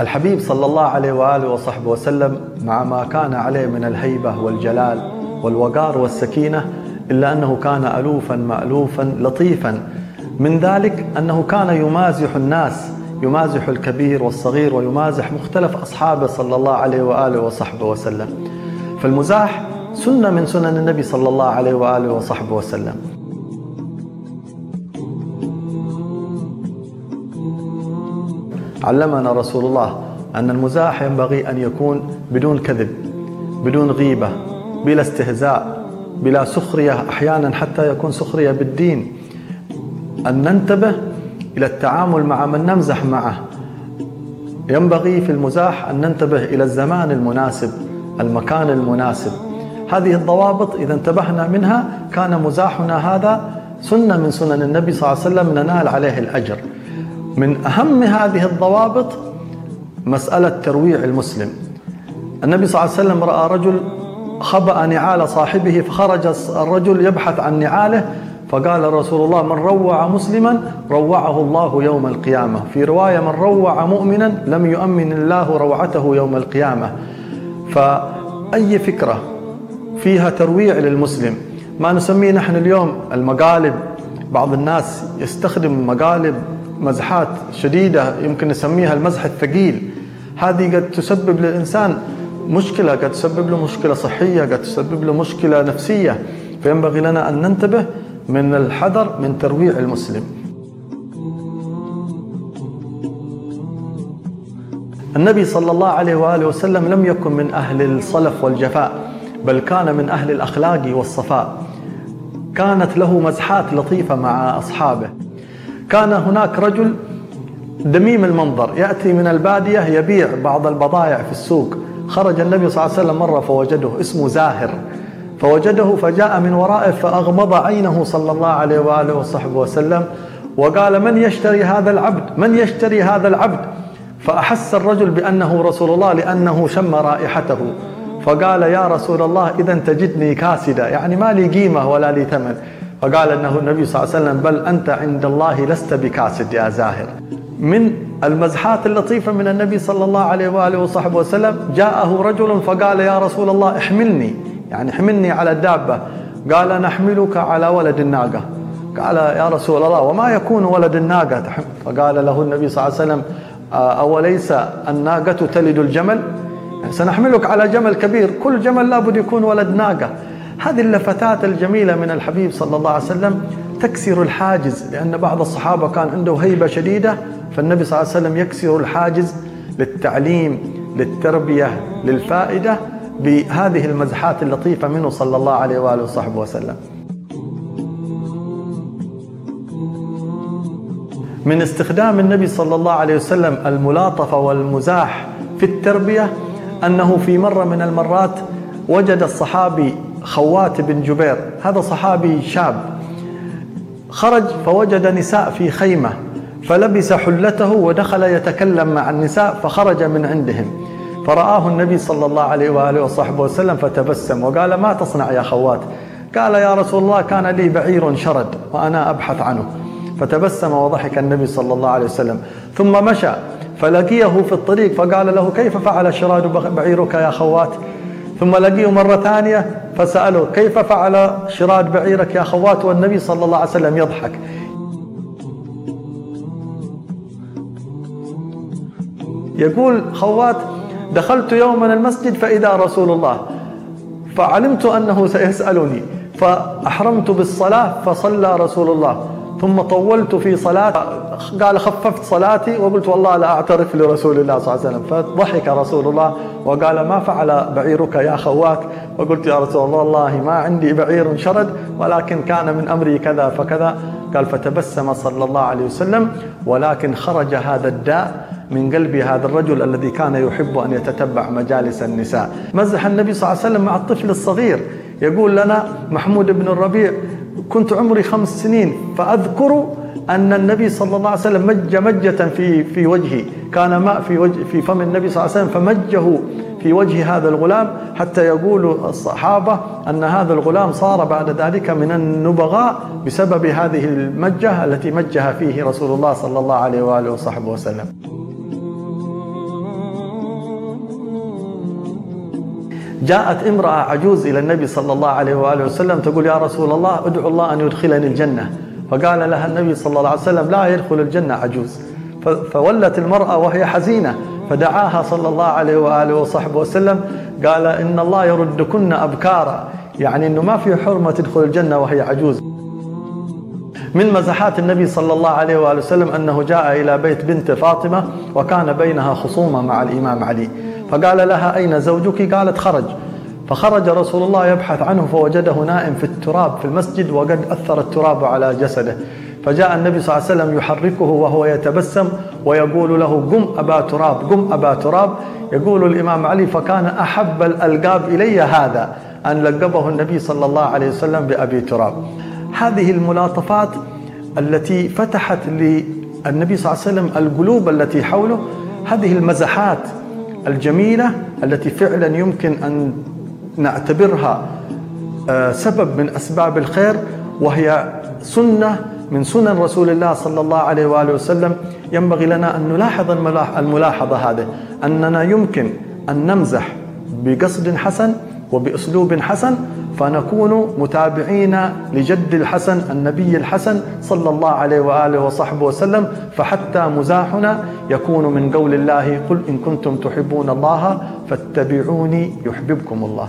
الحبيب صلى الله عليه وآله وصحبه وسلم مع ما كان عليه من الهيبة والجلال والوقار والسكينة إلا أنه كان ألوفا مألوفا لطيفا. من ذلك أنه كان يمازح الناس يمازح الكبير والصغير ويمازح مختلف أصحابه صلى الله عليه وآله وصحبه وسلم. فالمزاح سنة من سنن النبي صلى الله عليه وآله وصحبه وسلم. علمنا رسول الله أن المزاح ينبغي أن يكون بدون كذب بدون غيبة بلا استهزاء بلا سخرية أحيانا حتى يكون سخرية بالدين. أن ننتبه إلى التعامل مع من نمزح معه. ينبغي في المزاح أن ننتبه إلى الزمان المناسب المكان المناسب. هذه الضوابط إذا انتبهنا منها كان مزاحنا هذا سنة من سنن النبي صلى الله عليه وسلم ننال عليه الأجر. من أهم هذه الضوابط مسألة ترويع المسلم. النبي صلى الله عليه وسلم رأى رجل خبأ نعال صاحبه فخرج الرجل يبحث عن نعاله فقال رسول الله من روع مسلما روعه الله يوم القيامة. في رواية من روع مؤمنا لم يؤمن الله روعته يوم القيامة. فأي فكرة فيها ترويع للمسلم؟ ما نسميه نحن اليوم المقالب. بعض الناس يستخدم مقالب مزحات شديدة يمكن نسميها المزح الثقيل. هذه قد تسبب للإنسان مشكلة قد تسبب له مشكلة صحية قد تسبب له مشكلة نفسية. فينبغي لنا أن ننتبه من الحذر من ترويع المسلم. النبي صلى الله عليه وآله وسلم لم يكن من أهل الصلف والجفاء بل كان من أهل الأخلاق والصفاء. كانت له مزحات لطيفة مع أصحابه. كان هناك رجل دميم المنظر يأتي من البادية يبيع بعض البضائع في السوق. خرج النبي صلى الله عليه وسلم مرة فوجده اسمه زاهر. فوجده فجاء من ورائه فأغمض عينه صلى الله عليه وآله وصحبه وسلم وقال من يشتري هذا العبد؟ من يشتري هذا العبد؟ فأحس الرجل بأنه رسول الله لأنه شم رائحته. فقال يا رسول الله إذا تجدني كاسدة يعني ما لي قيمة ولا لي ثمن. فقال أنه النبي صلى الله عليه وسلم بل أنت عند الله لست بكاسد يا زاهر. من المزحات اللطيفة من النبي صلى الله عليه وآله وصحبه وسلم جاءه رجل فقال يا رسول الله احملني. يعني احملني على الدابة. قال نحملك على ولد الناقة. قال يا رسول الله وما يكون ولد الناقة فقال له النبي صلى الله عليه وسلم أوليس الناقة تلد الجمل؟ سنحملك على جمل كبير. كل جمل لابد يكون ولد ناقة. هذه اللفتات الجميلة من الحبيب صلى الله عليه وسلم تكسر الحاجز لأن بعض الصحابة كان عنده هيبة شديدة فالنبي صلى الله عليه وسلم يكسر الحاجز للتعليم للتربية للفائدة بهذه المزحات اللطيفة منه صلى الله عليه وآله وصحبه وسلم. من استخدام النبي صلى الله عليه وسلم الملاطفة والمزاح في التربية أنه في مرة من المرات وجد الصحابي خوات بن جبير هذا صحابي شاب. خرج فوجد نساء في خيمة فلبس حلته ودخل يتكلم مع النساء فخرج من عندهم. فرآه النبي صلى الله عليه وآله وصحبه وسلم فتبسم وقال ما تصنع يا خوات؟ قال يا رسول الله كان لي بعير شرد وأنا أبحث عنه. فتبسم وضحك النبي صلى الله عليه وسلم. ثم مشى فلقيه في الطريق فقال له كيف فعل شراد بعيرك يا خوات؟ ثم لقيه مرة ثانية فسأله كيف فعل شراد بعيرك يا خوات والنبي صلى الله عليه وسلم يضحك؟ يقول خوات دخلت يوما المسجد فإذا رسول الله فعلمت أنه سيسألني فأحرمت بالصلاة فصلى رسول الله ثم طولت في صلاة قال خففت صلاتي وقلت والله لا أعترف لرسول الله صلى الله عليه وسلم فضحك رسول الله وقال ما فعل بعيرك يا خوات وقلت يا رسول الله والله ما عندي بعير شرد ولكن كان من أمري كذا فكذا. قال فتبسم صلى الله عليه وسلم ولكن خرج هذا الداء من قلب هذا الرجل الذي كان يحب أن يتتبع مجالس النساء. مزح النبي صلى الله عليه وسلم مع الطفل الصغير يقول لنا محمود بن الربيع كنت عمري خمس سنين فأذكر أن النبي صلى الله عليه وسلم مج مجة في في وجهه. كان ماء في وجه في فم النبي صلى الله عليه وسلم فمجه في وجه هذا الغلام حتى يقول الصحابة أن هذا الغلام صار بعد ذلك من النبغاء بسبب هذه المجة التي مجها فيه رسول الله صلى الله عليه وآله وصحبه وسلم. جاءت امرأة عجوز إلى النبي صلى الله عليه وآله وسلم تقول يا رسول الله ادعو الله أن يدخلني الجنة. فقال لها النبي صلى الله عليه وسلم لا يدخل الجنة عجوز. فولت المرأة وهي حزينة فدعاها صلى الله عليه وآله وصحبه وسلم قال إن الله يردكن أبكارا. يعني أنه ما في حرمة تدخل الجنة وهي عجوز. من مزحات النبي صلى الله عليه وآله وسلم أنه جاء إلى بيت بنت فاطمة وكان بينها خصومة مع الإمام علي. فقال لها أين زوجك؟ قالت خرج. فخرج رسول الله يبحث عنه فوجده نائم في التراب في المسجد وقد أثر التراب على جسده. فجاء النبي صلى الله عليه وسلم يحركه وهو يتبسم ويقول له قم أبا تراب قم أبا تراب. يقول الإمام علي فكان أحب الألقاب إلي هذا أن لقبه النبي صلى الله عليه وسلم بأبي تراب. هذه الملاطفات التي فتحت للنبي صلى الله عليه وسلم القلوب التي حوله هذه المزحات الجميلة التي فعلا يمكن أن نعتبرها آه، سبب من أسباب الخير وهي سنة من سنن رسول الله صلى الله عليه وآله وسلم. ينبغي لنا أن نلاحظ الملاحظة هذه أننا يمكن أن نمزح بقصد حسن وبأسلوب حسن فنكون متابعين لجد الحسن النبي الحسن صلى الله عليه وآله وصحبه وسلم. فحتى مزاحنا يكون من قول الله قل إن كنتم تحبون الله فاتبعوني يحببكم الله.